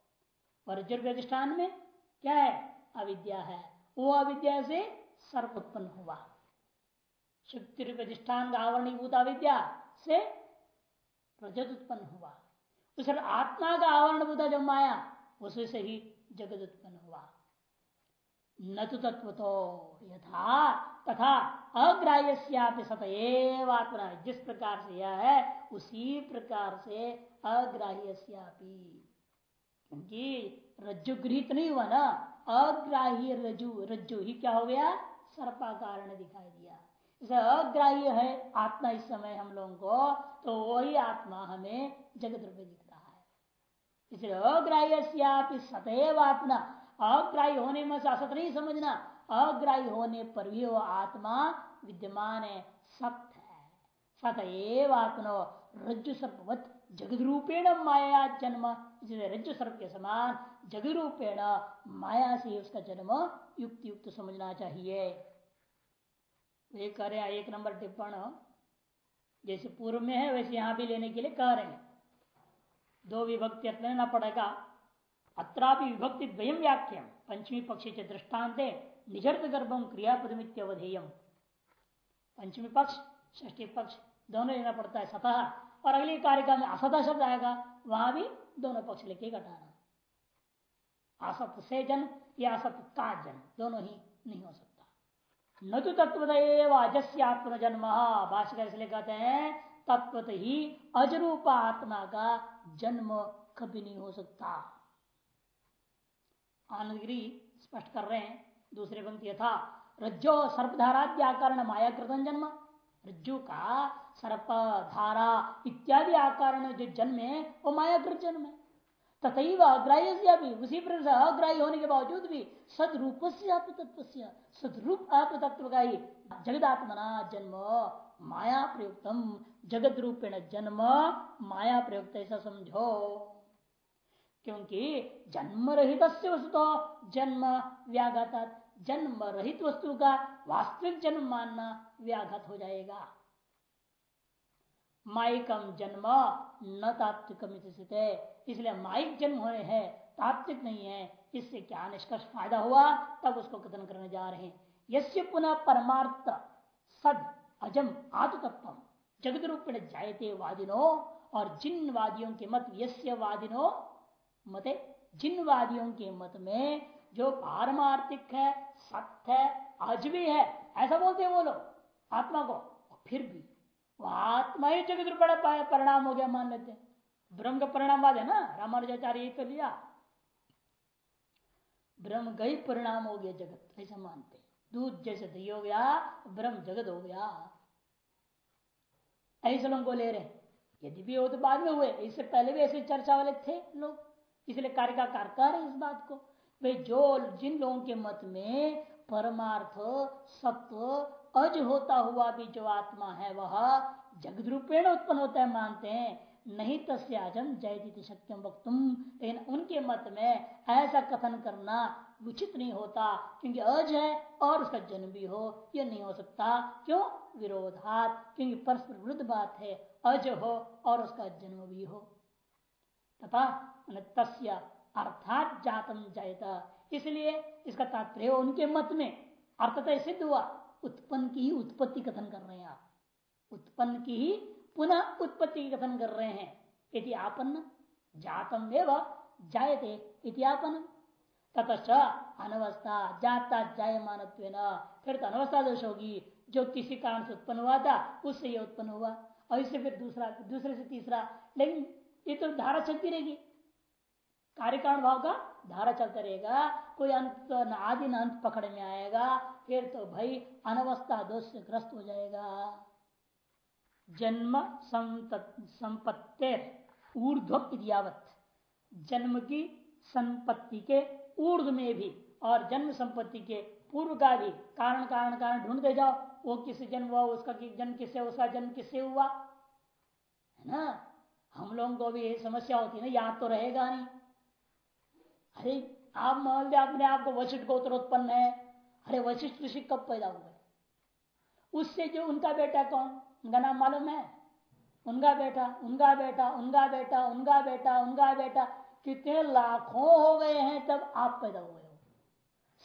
और अधिष्ठान में क्या है? अविद्या है। वो अविद्या से सर्प उत्पन्न हुआ। शक्ति रूप अधिष्ठान का आवरणीभूत अविद्या से रजत उत्पन्न हुआ। उस आत्मा का आवरणभूता जब माया, उसी से ही जगत उत्पन्न हुआ। न तो तत्व तो यथा तथा अग्राह्य आत्मा जिस प्रकार से यह है, उसी प्रकार से अग्राह्य क्योंकि रज्जु गृहित नहीं हुआ ना? अग्राह्य रज्जु रज्जु ही क्या हो गया? सर्पाकार ने दिखाई दिया। जैसे अग्राह्य है आत्मा इस समय हम लोगों को तो वही आत्मा हमें जगत रूप दिख रहा है। इसलिए अग्राह्य सतएव आत्मा अग्राह्य होने में से असत नहीं समझना। अग्राही होने पर भी वो आत्मा विद्यमान है सत्य है। सत एव रज्जु सर्पवत जगद रूपेण माया जन्म। जिसे रज्जु सर्प के समान जगद रूपेण माया से उसका जन्म युक्त युक्त समझना चाहिए। एक करे एक नंबर टिप्पण। जैसे पूर्व में है, वैसे यहाँ भी लेने के लिए कह रहे हैं। दो विभक्ति अपने लेना पड़ेगा। अत्रापि विभक्ति द्वयम व्याख्या। पंचमी पक्षी के दृष्टांत निजर्त गर्भम क्रियापदमित्यवधेयम पंचमी पक्ष ष्ठी पक्ष, दोनों लेना पड़ता है सतह और अगले कार्यक्रम में असत शब्द आएगा, वहाँ भी दोनों पक्ष लेके घटाना। असत से जन्म या असत का जन्म दोनों ही नहीं हो सकता। न तो तत्वदेव अजस्य आत्म जन्म भाष्य इसलिए कहते हैं तत्वत ही अजरूप आत्मा का जन्म कभी नहीं हो सकता। आनंदगिरी स्पष्ट कर रहे हैं। दूसरे पंक्ति यथा, रज्जो सर्पधाराद्य कारण माया कृतन जन्म। रज्जु का सर्प धारा इत्यादि आकार जो जन्म है वो मायाकृत जन्म है। तथा अग्राह्य भी उसी प्रकार से अग्राह्य होने के बावजूद भी सदरूप से आत्मतत्व से सदरूप आत्मतत्व का ही जगदात्मना जन्म माया प्रयुक्तम जगत रूपेण जन्म माया प्रयुक्त ऐसा समझो। क्योंकि जन्म रहित वस्तु जन्म व्याघात जन्म रहित वस्तु का वास्तविक जन्म मानना व्याघात हो जाएगा। माइकम जन्म न तात्विकम इसलिए माइक जन्म हुए हैं, तात्विक नहीं है। इससे क्या निष्कर्ष फ़ायदा हुआ? तब उसको कथन करने जा रहे हैं। यस्य पुनः परमार्थ सद अजम आत्मतत्व जगत रूप में जायते वादिनो, और जिन वादियों के मत यस्य वादिनो मते जिन वादियों के मत में जो पारमार्थिक है, सत्य है आज भी है, ऐसा बोलते हैं वो लोग, आत्मा को। फिर भी वो आत्मा ही जगत रूप परिणाम हो गया, मान लेते हैं। ब्रह्म का परिणामवाद है ना, रामानुजाचार्य तो लिया। ब्रह्म गई परिणाम हो गया जगत, ऐसा मानते दूध जैसे दही हो गया, ब्रह्म जगत हो गया। ऐसे लोगों को ले रहे यदि भी हो तो बाद में हुए, इससे पहले भी ऐसे चर्चा वाले थे लोग। इसलिए कार्य का कारकार है इस बात को। भाई, जो जिन लोगों के मत में परमार्थ, सत्व, अज होता हुआ भी जो आत्मा है, वह जगद रूपेण उत्पन्न होता है, मानते हैं। नहीं तस्याजम जयती शक्यम वक्तुम लेकिन उनके मत में ऐसा कथन करना उचित नहीं होता, क्योंकि अज है और उसका जन्म भी हो, यह नहीं हो सकता। क्यों? विरोधात, क्योंकि परस्पर विरुद्ध बात है। अज हो और उसका जन्म भी हो। तथा तस्य अर्थात जातम जायता। इसलिए इसका तात्पर्य उनके मत में अर्थतः सिद्ध हुआ। उत्पन्न की ही उत्पत्ति कथन कर रहे हैं आप। उत्पन्न की ही पुनः उत्पत्ति कथन कर रहे हैं। यदि आपन्न जातम एवं जायते इतिहापन ततच अनवस्था जाता जायमान फिर तो अनवस्था दोष होगी। जो किसी कारण से उत्पन्न हुआ था, उससे यह उत्पन्न हुआ। और इससे फिर दूसरा, दूसरे से तीसरा। लेकिन ये तो धारा चलती रहेगी। कार्य कारण भाव का धारा चलता रहेगा। कोई अंत आदि न अंत पकड़ में आएगा, फिर तो भाई अनवस्था दोष से ग्रस्त हो जाएगा। जन्म संपत्ति ऊर्ध्व जन्म की संपत्ति के ऊर्ध में भी और जन्म संपत्ति के पूर्व का भी कारण कारण कारण ढूंढते जाओ। वो किस जन्म हुआ, उसका जन्म किससे उसका जन्म किससे हुआ? है ना? हम लोगों को भी यही समस्या होती है ना, याद तो रहेगा नहीं। अरे, आप मान लिया अपने आप को वशिष्ठ गोत्र उत्पन्न है। अरे, वशिष्ठ ऋषि कब पैदा हुए उससे जो उनका बेटा कौन? उनका नाम मालूम है? उनका बेटा उनका बेटा उनका बेटा उनका बेटा उनका बेटा। कितने लाखों हो गए हैं तब आप पैदा हुए हो।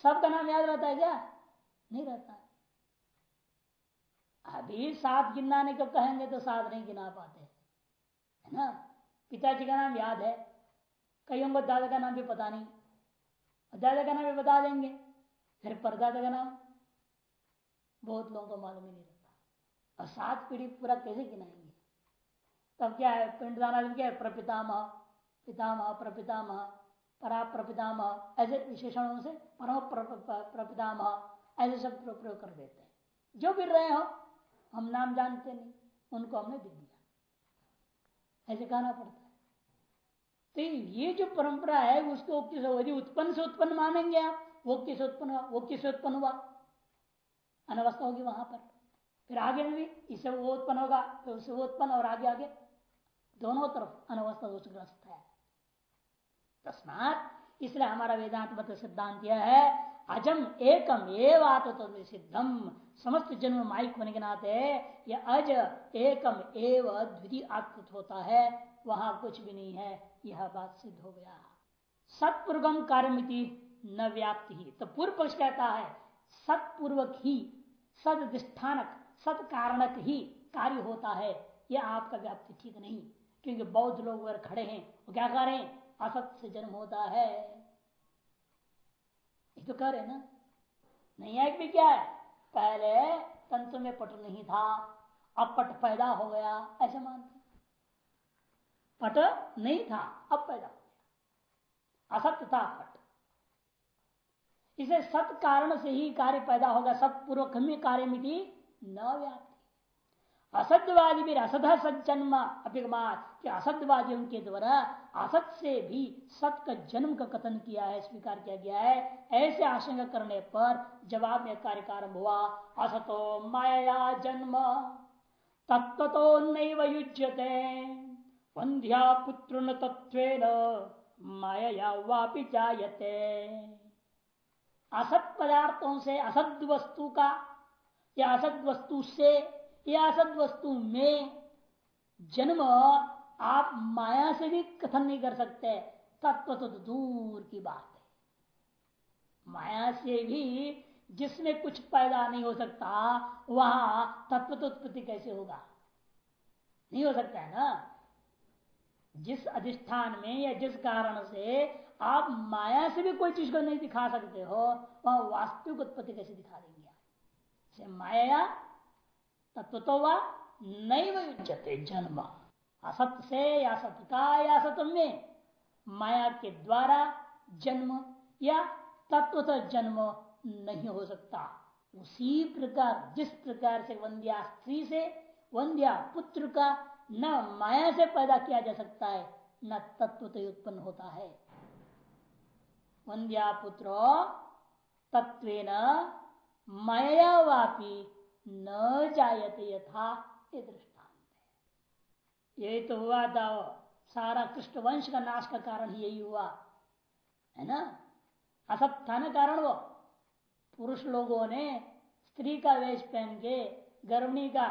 सबका नाम याद रहता है क्या? नहीं रहता अभी सात गिनाने को कहेंगे तो सात नहीं गिना पाते। ना? पिताजी का नाम याद है। कईयों को दादा का नाम भी पता नहीं। दादा का नाम भी बता देंगे। फिर परदादा का नाम? बहुत लोगों को मालूम ही नहीं रहता। और सात पीढ़ी पूरा कैसे गिनाएँगे? तब क्या है? पिंडदाना क्या है प्रपितामह, पितामह, प्रपितामह परा प्रपितामह ऐसे विशेषणों से परम प्रपितामह, ऐसे सब प्रयोग कर देते हैं। जो भी रहे हो, हम नाम जानते नहीं, उनको हमने दे दिया। ऐसे कहना पड़ता है। तो ये जो परंपरा है, उसको यदि उत्पन्न से उत्पन्न मानेंगे आप, वो किस उत्पन्न वो किस उत्पन्न हुआ। अनवस्था होगी वहाँ पर। फिर आगे में भी इससे वो उत्पन्न होगा, फिर उससे वो उत्पन्न, और आगे आगे। दोनों तरफ़ अनवस्था दोषग्रस्त है। तस्मात इसलिए हमारा वेदांत मत सिद्धांत यह है, अजम एकम एवं सिद्धम। समस्त जन्म माइक होने के नाते यह अज एकम एव द्वितीय आत्मत होता है, वहाँ कुछ भी नहीं है, यह बात सिद्ध हो गया। सत्पूर्वम कार्यमिति न व्याप्ति ही। तो पूर्व पक्ष कहता है, सत्पूर्वक ही सदिष्ठानक सत कारणक ही कार्य होता है यह आपका व्याप्ति ठीक नहीं। क्योंकि बौद्ध लोग अगर खड़े हैं, वो क्या कह रहे हैं? असत से जन्म होता है। ये तो कह रहे ना? नहीं है भी क्या है? पहले तंत्र में पट नहीं था, अब पट पैदा हो गया, ऐसे मानते पट नहीं था, अब पैदा हो गया। असत्य था पट। इसे सत कारण से ही कार्य पैदा होगा सत्पूर्वक में कार्य मिति न व्याप्ति। असत्यवादी भी असत सज्जन्म अभिगमान कि असत्यवादियों के द्वारा असत से भी सत का जन्म का कथन किया है, स्वीकार किया गया है। ऐसे आशंका करने पर जवाब में कार्य कार्य हुआ, असतो माया जन्म तत्व तो नैव युज्यते, वंध्या पुत्र न तत्व माया वापि जायते। असत पदार्थों से असद वस्तु का, या असद वस्तु से या असद वस्तु में जन्म आप माया से भी कथन नहीं कर सकते। तत्व तो दूर की बात है। माया से भी जिसमें कुछ पैदा नहीं हो सकता, वहाँ तत्व तो उत्पत्ति कैसे होगा? नहीं हो सकता है ना? जिस अधिष्ठान में या जिस कारण से आप माया से भी कोई चीज़ को नहीं दिखा सकते हो, वह वास्तविक उत्पत्ति कैसे दिखा देंगे माया तत्व तो वह नहीं वयुजते जन्म। असत से या सत का या सत में माया के द्वारा जन्म, या तत्व जन्म नहीं हो सकता। उसी प्रकार, जिस प्रकार से वंद्या स्त्री से, वंद्या पुत्र का न माया से पैदा किया जा सकता है, न तत्व तो उत्पन्न होता है। वंद्या पुत्र तत्व मायावापी न जायते यथा ये दृष्टांत यही तो हुआ था, सारा कृष्ण वंश का नाश का कारण यही हुआ, है ना? असत था ना कारण वो? पुरुष लोगों ने स्त्री का वेश पहन के, गर्भणी का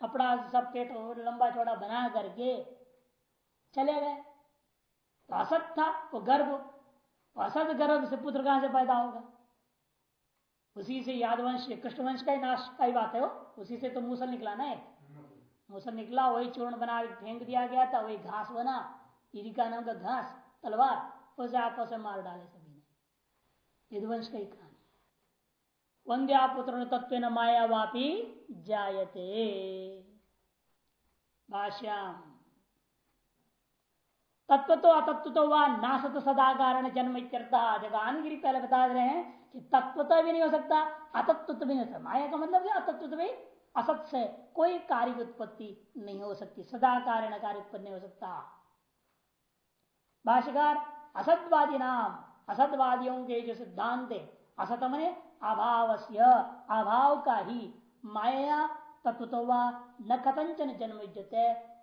कपड़ा सब पेट लंबा चौड़ा बना करके चले गए। तो असत था, वो गर्भ असत गर्भ से पुत्र कहाँ से पैदा होगा? उसी से यादवंश, कृष्णवंश का ही नाश का ही बात है वो। उसी से तो मूसल निकला ना एक मूसल निकला, वही चूर्ण बना, फेंक दिया गया था, वही घास बना इरिका नाम का घास, तलवार, उसे आपस में मार डाले सभी ने। यदुवंश का ही कहानी। वंद्या पुत्र तत्व न माया वापी जायते। भाष्याम। तत्व तो अतत्व तो वह नासत सदा कारण जन्म जगान गिरी पहले बता रहे हैं कि तत्वता भी नहीं हो सकता अतत्व भी नहीं हो माया का मतलब अतत्व भी असत से कोई कार्य उत्पत्ति नहीं हो सकती सदा कारण कार्य उत्पन्न नहीं हो सकता। भाष्यकार, असतवादी नाम, असतवादियों के जो सिद्धांत है असत मने अभाव अभाव का ही माया तत्व तो न कथंचन जन्म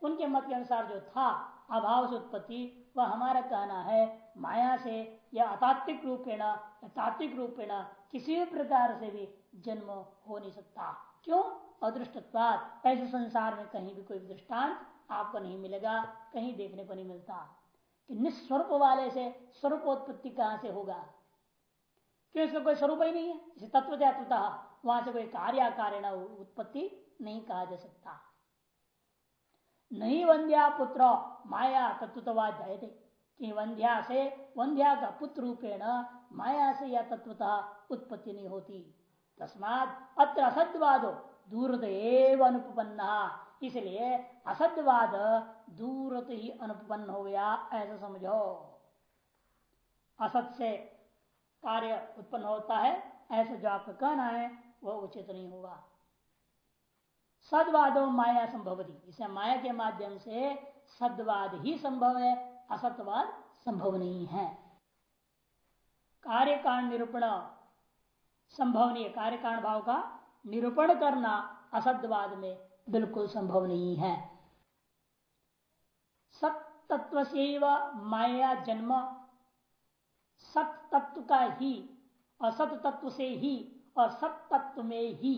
उनके मत के अनुसार जो था अभाव से उत्पत्ति वह हमारा कहना है, माया से या अतात्विक रूपेण तात्विक रूपेण किसी भी प्रकार से भी जन्म हो नहीं सकता। क्यों? अदृष्टत्वाद ऐसे संसार में कहीं भी कोई दृष्टांत आपको नहीं मिलेगा, कहीं देखने को नहीं मिलता। कि निस्वरूप वाले से स्वरूपोत्पत्ति कहाँ से होगा? क्यों इसका कोई स्वरूप ही नहीं है? इसे तत्व वहाँ से कोई कार्य कार्य उत्पत्ति नहीं कहा जा सकता। नहीं वंध्या पुत्र माया तत्ववाद जायते। कि वंध्या से वंध्या का पुत्र रूपेण माया से या तत्वतः उत्पत्ति नहीं होती। तस्मात अत्र असत्यवाद दूरत एवं अनुपन्ना इसलिए असत्यवाद दूरत ही अनुपन्न हो गया, ऐसा समझो। असत से कार्य उत्पन्न होता है, ऐसा जो आपका कहना है, वह उचित नहीं होगा। सदवादो माया संभवती। इसे माया के माध्यम से सदवाद ही संभव है, असतवाद संभव नहीं है। कार्य कारण निरूपण संभव नहीं है। कार्य कारण भाव का निरूपण करना असतवाद में बिल्कुल संभव नहीं है। सत तत्व से माया जन्म। सत तत्व का ही असत तत्व से ही और सत तत्व में ही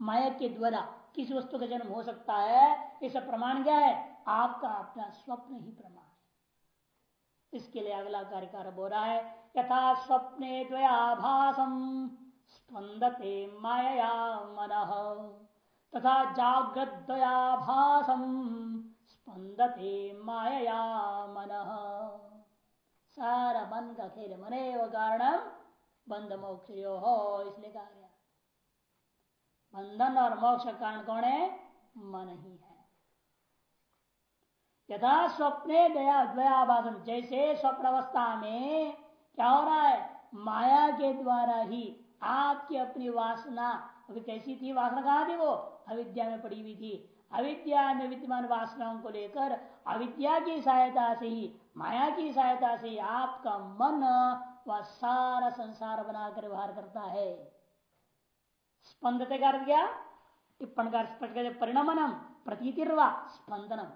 माया के द्वारा किस वस्तु का जन्म हो सकता है इसका प्रमाण क्या है? आपका अपना स्वप्न ही प्रमाण इसके लिए अगला कार्यकार हो रहा है, यथा स्वप्ने द्वयाभासम स्पंदते माया मन, तथा जागृत द्वयाभासम स्पंदते माया मन। सारा मन का खेल मने व कारण बंध मोक्ष हो इसलिए कहा बंधन और मोक्ष का कारण कौन है? मन ही है। यथा स्वप्ने दया द्वयाभाषण जैसे स्वप्न अवस्था में क्या हो रहा है? माया के द्वारा ही आपकी अपनी वासना, अभी कैसी थी वासना कहा थी वो? अविद्या में पड़ी हुई थी। अविद्या में विद्यमान वासनाओं को लेकर अविद्या की सहायता से ही, माया की सहायता से आपका मन वह सारा संसार बनाकर व्यवहार करता है। स्पंदते का अर्थ क्या टिप्पण का स्पष्ट परिणमनम प्रतीतिर्वा स्पंदनम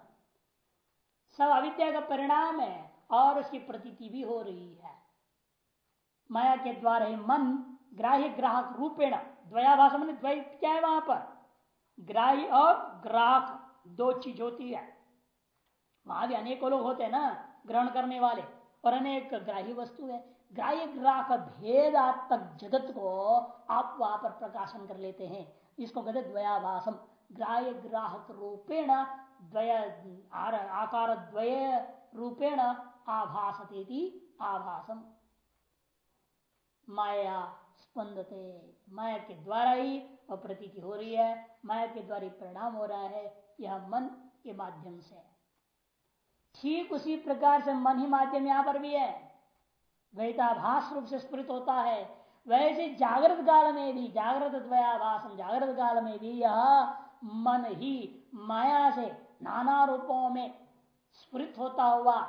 सब अविद्या का परिणाम है और उसकी प्रतीति भी हो रही है माया के द्वारा ही मन ग्राह्य ग्राहक रूपेण द्वयाभाषा मन द्वय क्या है वहाँ पर ग्राही और ग्राहक दो चीज़ होती है वहाँ भी अनेकों लोग होते हैं ना ग्रहण करने वाले और अनेक ग्राही वस्तु है ग्राह्य ग्राहक भेदात्मक जगत को आप वहाँ पर प्रकाशन कर लेते हैं। इसको कहते द्वयाभाषम ग्राह्य ग्राहक रूपेण आकार द्वय रूपेण आभासते आभासम। माया स्पंदते, माया के द्वारा ही वह प्रतीति हो रही है। माया के द्वारा ही परिणाम हो रहा है। यह मन के माध्यम से। ठीक उसी प्रकार से मन ही माध्यम यहाँ पर भी है। वैताभास रूप से स्फुरित होता है। वैसे जागृत काल में भी, जागृत द्वयाभास जागृत काल में भी यह मन ही माया से नाना रूपों में स्फुरित होता हुआ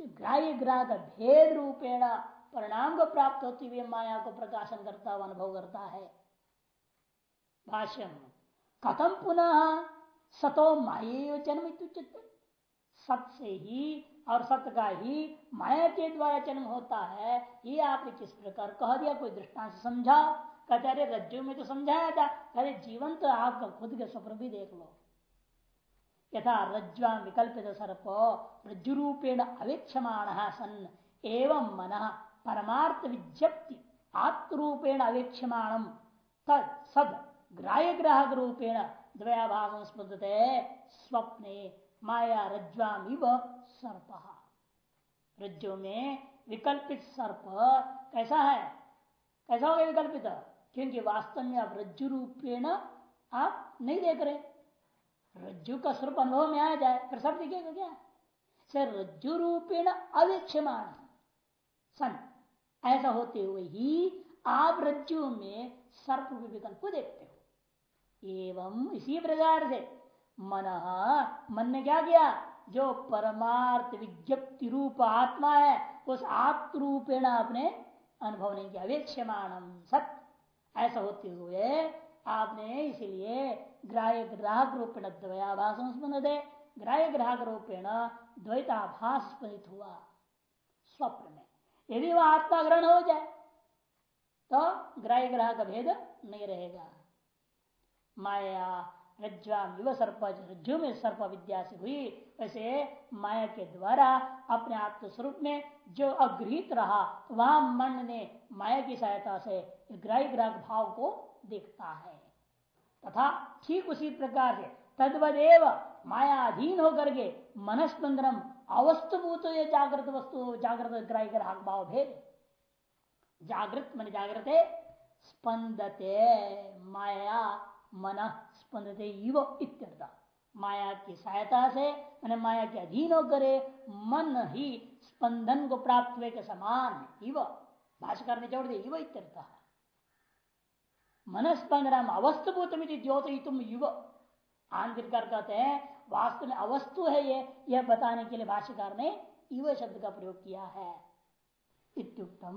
ग्राह्य ग्राह भेद रूपेण परिणाम को प्राप्त होती हुई माया को प्रकाशन करता हुआ अनुभव करता है। भाष्यम कथम पुनः सतो माये जन्म सत से ही और सत्य का ही माया के द्वारा जन्म होता है, ये आपने किस प्रकार कह दिया? कोई दृष्टांत समझा? कहते, अरे रज्जु में तो समझाया था। अरे, जीवन तो आपका खुद के स्वप्न भी देख लो। यथा रज्वा विकल्पित सर्प रज्जु रूपेण अवेक्षमाण सन। एवं मन परमार्थ विज्ञप्ति आत्मरूपेण अवेक्षमाणम तद सद ग्राह्य ग्राहक रूपेण द्वयाभाग स्मृतते स्वप्ने माया रज्वामिव सर्प। रज्जो में विकल्पित सर्प कैसा है? कैसा हो गया विकल्पित? क्योंकि वास्तव में आप रज्जु रूपेण आप नहीं देख रहे। रज्जु का स्वरूप अनुभव में आ जाए, फिर सब दिखेगा क्या? सर रज्जु रूपेण अवेक्षमाण सन, ऐसा होते हुए ही आप रज्जु में सर्प विकल्प देखते हो। एवं इसी प्रकार से मन मन ने क्या किया? जो परमार्थ विज्ञप्ति रूप आत्मा है, उस आत्म रूपेण आपने अनुभव नहीं किया। वेक्षमाणम सत। ऐसा होते हुए आपने इसीलिए ग्राह्य ग्राहक रूपेण द्वयाभास दे। ग्राह्य ग्राहक रूपेण द्वैताभास स्मृत हुआ। स्वप्न में। यदि वह आत्मा ग्रहण हो जाए तो ग्राह्य ग्रह का भेद नहीं रहेगा। माया युव सर्प रज्जु में सर्प विद्या से हुई, वैसे माया के द्वारा अपने आत्म स्वरूप में जो अग्रहित रहा, वह मन ने माया की सहायता से ग्राही ग्राहक भाव को देखता है। तथा ठीक उसी प्रकार से तद्वदेव माया अधीन होकर के मनस्पंदनम अवस्तुभूत ये जागृत वस्तु, जागृत ग्राही ग्राहक भाव भेद। जागृत, मन जागृत स्पंदते माया मन स्पंदते युव इत्यर्थ माया की सहायता से मैंने माया के अधीन होकर मन ही स्पंदन को प्राप्त हुए के समान इव भाषकर ने जोड़ दिया युव इत्यर्थ मन स्पंदन अवस्तुभूत द्योतितुम युव आंतरिकार कहते हैं, वास्तव में अवस्तु है ये, यह बताने के लिए भाष्यकार ने युव शब्द का प्रयोग किया है। इत्युक्तम।